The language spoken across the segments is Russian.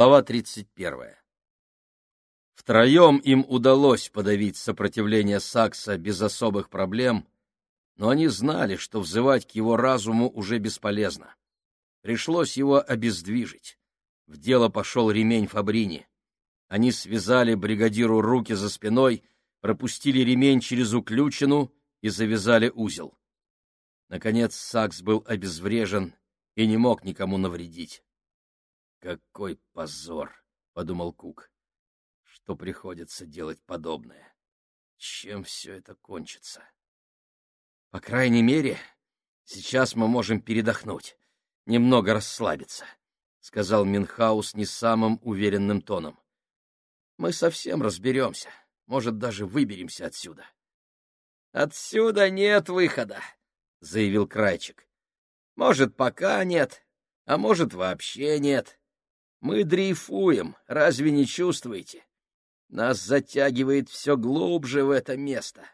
Глава 31. Втроем им удалось подавить сопротивление Сакса без особых проблем, но они знали, что взывать к его разуму уже бесполезно. Пришлось его обездвижить. В дело пошел ремень Фабрини. Они связали бригадиру руки за спиной, пропустили ремень через уключину и завязали узел. Наконец Сакс был обезврежен и не мог никому навредить. Какой позор, подумал Кук. Что приходится делать подобное? Чем все это кончится? По крайней мере, сейчас мы можем передохнуть, немного расслабиться, сказал Минхаус не самым уверенным тоном. Мы совсем разберемся, может, даже выберемся отсюда. Отсюда нет выхода, заявил Крайчик. Может, пока нет, а может, вообще нет. Мы дрейфуем, разве не чувствуете? Нас затягивает все глубже в это место.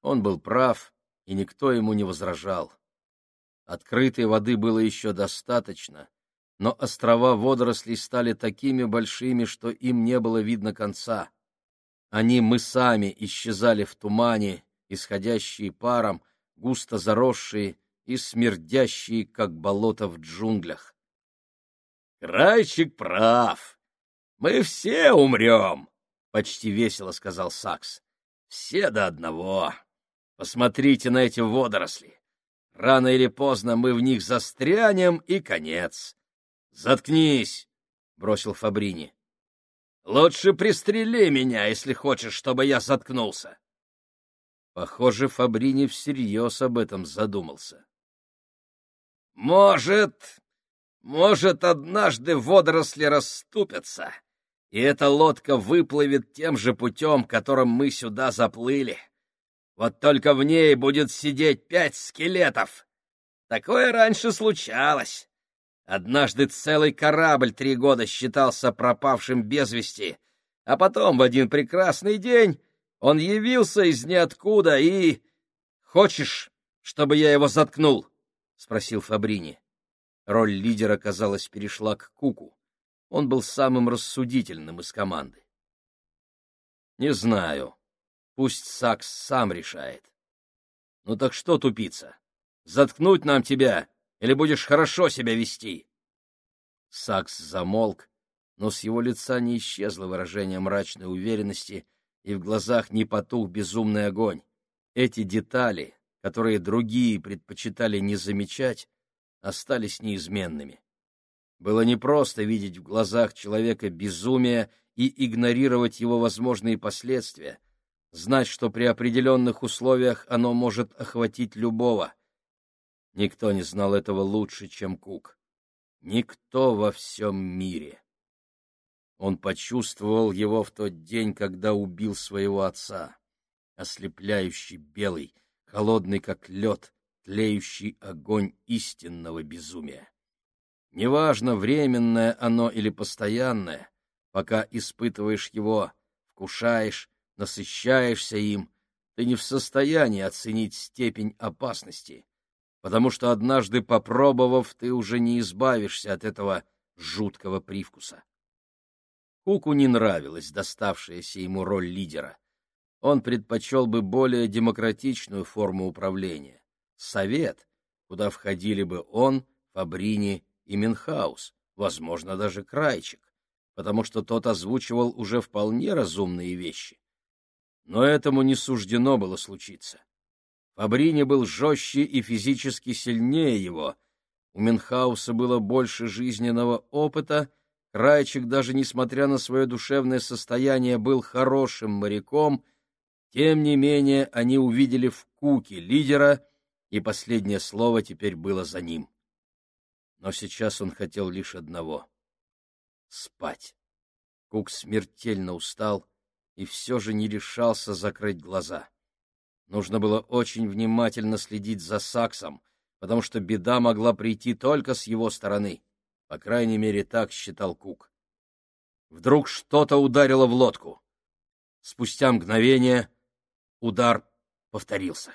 Он был прав, и никто ему не возражал. Открытой воды было еще достаточно, но острова водорослей стали такими большими, что им не было видно конца. Они мысами исчезали в тумане, исходящие паром, густо заросшие и смердящие, как болото в джунглях. Крайчик прав. Мы все умрем, — почти весело сказал Сакс. Все до одного. Посмотрите на эти водоросли. Рано или поздно мы в них застрянем, и конец. Заткнись, — бросил Фабрини. Лучше пристрели меня, если хочешь, чтобы я заткнулся. Похоже, Фабрини всерьез об этом задумался. Может, может, однажды водоросли расступятся, и эта лодка выплывет тем же путем, которым мы сюда заплыли. Вот только в ней будет сидеть пять скелетов. Такое раньше случалось. Однажды целый корабль три года считался пропавшим без вести, а потом в один прекрасный день он явился из ниоткуда и... — Хочешь, чтобы я его заткнул? — спросил Фабрини. Роль лидера, казалось, перешла к Куку. Он был самым рассудительным из команды. «Не знаю. Пусть Сакс сам решает. Ну так что, тупица, заткнуть нам тебя или будешь хорошо себя вести?» Сакс замолк, но с его лица не исчезло выражение мрачной уверенности, и в глазах не потух безумный огонь. Эти детали, которые другие предпочитали не замечать, остались неизменными. Было непросто видеть в глазах человека безумие и игнорировать его возможные последствия, знать, что при определенных условиях оно может охватить любого. Никто не знал этого лучше, чем Кук. Никто во всем мире. Он почувствовал его в тот день, когда убил своего отца. Ослепляющий белый, холодный как лед, тлеющий огонь истинного безумия. Неважно, временное оно или постоянное, пока испытываешь его, вкушаешь, насыщаешься им, ты не в состоянии оценить степень опасности, потому что однажды попробовав, ты уже не избавишься от этого жуткого привкуса. Куку не нравилась доставшаяся ему роль лидера. Он предпочел бы более демократичную форму управления совет, куда входили бы он, Фабрини и Минхаус, возможно, даже Крайчик, потому что тот озвучивал уже вполне разумные вещи. Но этому не суждено было случиться. Фабрини был жестче и физически сильнее его, у Минхауса было больше жизненного опыта, Крайчик, даже несмотря на свое душевное состояние, был хорошим моряком, тем не менее они увидели в Куке лидера — и последнее слово теперь было за ним. Но сейчас он хотел лишь одного — спать. Кук смертельно устал и все же не решался закрыть глаза. Нужно было очень внимательно следить за Саксом, потому что беда могла прийти только с его стороны. По крайней мере, так считал Кук. Вдруг что-то ударило в лодку. Спустя мгновение удар повторился.